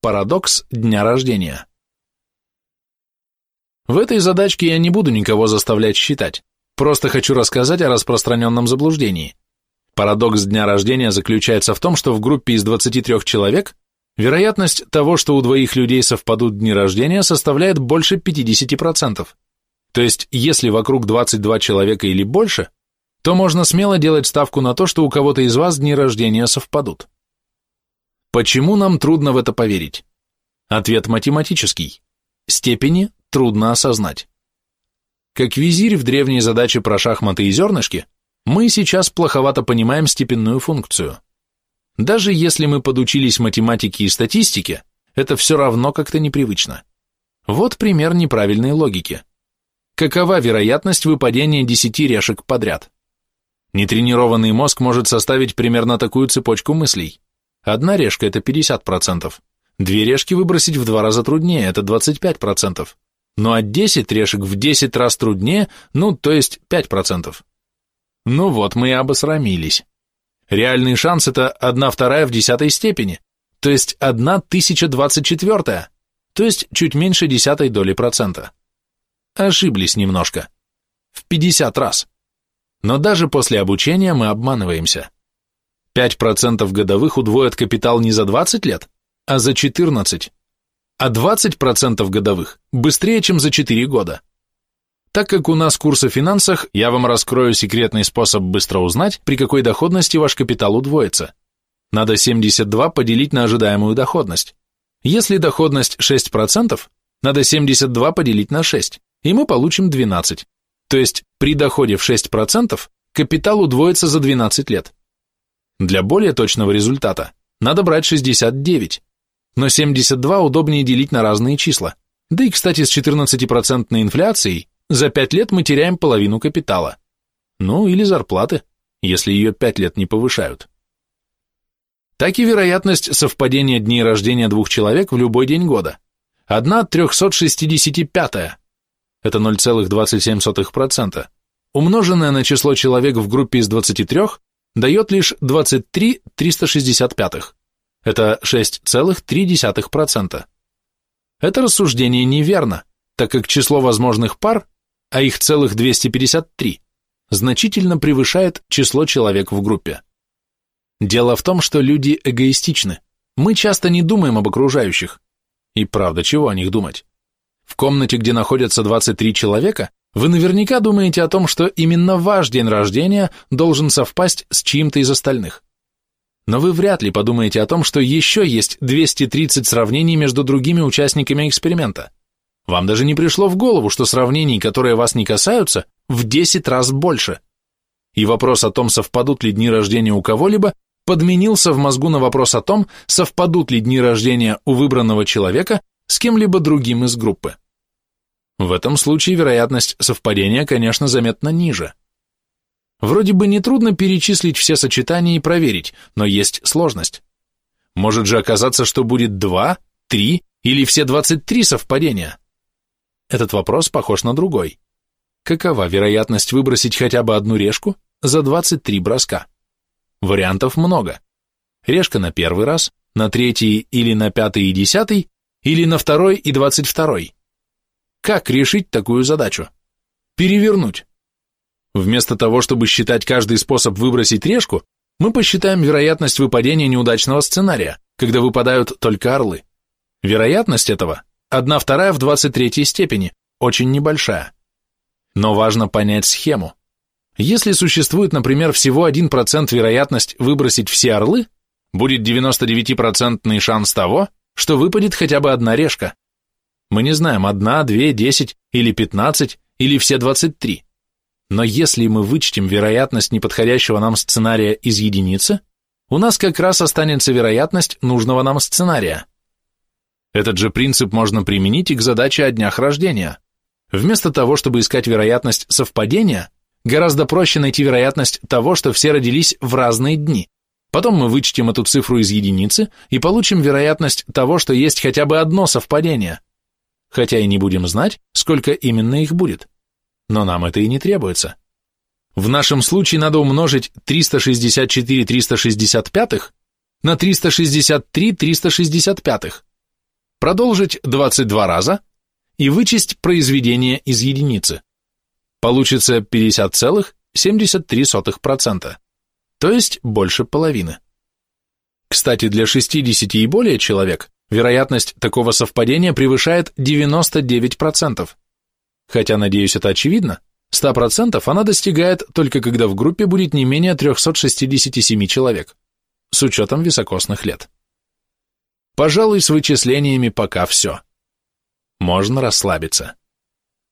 Парадокс дня рождения. В этой задачке я не буду никого заставлять считать, просто хочу рассказать о распространенном заблуждении. Парадокс дня рождения заключается в том, что в группе из 23 человек вероятность того, что у двоих людей совпадут дни рождения, составляет больше 50%. То есть, если вокруг 22 человека или больше, то можно смело делать ставку на то, что у кого-то из вас дни рождения совпадут. Почему нам трудно в это поверить? Ответ математический. Степени трудно осознать. Как визирь в древней задаче про шахматы и зернышки, мы сейчас плоховато понимаем степенную функцию. Даже если мы подучились математике и статистике, это все равно как-то непривычно. Вот пример неправильной логики. Какова вероятность выпадения 10 решек подряд? Нетренированный мозг может составить примерно такую цепочку мыслей. Одна решка – это 50%. Две решки выбросить в два раза труднее, это 25%. Ну а 10 решек в 10 раз труднее, ну то есть 5%. Ну вот, мы и обосрамились. Реальный шанс – это 1 вторая в десятой степени, то есть 1 тысяча двадцать четвертая, то есть чуть меньше десятой доли процента. Ошиблись немножко. В 50 раз. Но даже после обучения мы обманываемся. 5% годовых удвоят капитал не за 20 лет, а за 14. А 20% годовых быстрее, чем за 4 года. Так как у нас курс о финансах, я вам раскрою секретный способ быстро узнать, при какой доходности ваш капитал удвоится. Надо 72 поделить на ожидаемую доходность. Если доходность 6%, надо 72 поделить на 6, и мы получим 12. То есть при доходе в 6% капитал удвоится за 12 лет. Для более точного результата надо брать 69, но 72 удобнее делить на разные числа. Да и, кстати, с 14% инфляцией за 5 лет мы теряем половину капитала. Ну, или зарплаты, если ее 5 лет не повышают. Так и вероятность совпадения дней рождения двух человек в любой день года. Одна 365 это 0,27%, умноженное на число человек в группе из 23 дает лишь 23 365. Это 6,3%. Это рассуждение неверно, так как число возможных пар, а их целых 253, значительно превышает число человек в группе. Дело в том, что люди эгоистичны. Мы часто не думаем об окружающих. И правда, чего о них думать? В комнате, где находятся 23 человека, вы наверняка думаете о том, что именно ваш день рождения должен совпасть с чьим-то из остальных. Но вы вряд ли подумаете о том, что еще есть 230 сравнений между другими участниками эксперимента. Вам даже не пришло в голову, что сравнений, которые вас не касаются, в 10 раз больше. И вопрос о том, совпадут ли дни рождения у кого-либо, подменился в мозгу на вопрос о том, совпадут ли дни рождения у выбранного человека с кем-либо другим из группы. В этом случае вероятность совпадения, конечно, заметно ниже. Вроде бы нетрудно перечислить все сочетания и проверить, но есть сложность. Может же оказаться, что будет два, три или все 23 совпадения. Этот вопрос похож на другой. Какова вероятность выбросить хотя бы одну решку за 23 броска? Вариантов много. Решка на первый раз, на третий или на пятый и десятый, или на второй и двадцать второй. Как решить такую задачу? Перевернуть. Вместо того, чтобы считать каждый способ выбросить решку, мы посчитаем вероятность выпадения неудачного сценария, когда выпадают только орлы. Вероятность этого – одна вторая в 23 степени, очень небольшая. Но важно понять схему. Если существует, например, всего 1% вероятность выбросить все орлы, будет 99% шанс того, что выпадет хотя бы одна решка. Мы не знаем, одна, две, десять или пятнадцать, или все двадцать три. Но если мы вычтем вероятность неподходящего нам сценария из единицы, у нас как раз останется вероятность нужного нам сценария. Этот же принцип можно применить и к задаче о днях рождения. Вместо того, чтобы искать вероятность совпадения, гораздо проще найти вероятность того, что все родились в разные дни. Потом мы вычтем эту цифру из единицы и получим вероятность того, что есть хотя бы одно совпадение. Хотя и не будем знать, сколько именно их будет. Но нам это и не требуется. В нашем случае надо умножить 364 365 на 363 365, продолжить 22 раза и вычесть произведение из единицы. Получится 50,73%, то есть больше половины. Кстати, для 60 и более человек вероятность такого совпадения превышает 99%. Хотя, надеюсь, это очевидно, 100% она достигает только когда в группе будет не менее 367 человек, с учетом високосных лет. Пожалуй, с вычислениями пока все. Можно расслабиться.